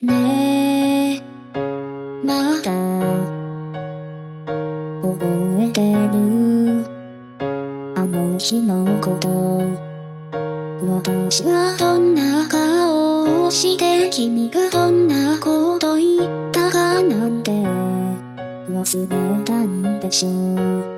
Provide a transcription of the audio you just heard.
ねえ、まだ、覚えてる？あの日のこと。私はどんな顔をして君がどんなこと言ったかなんて忘れたんでしょう。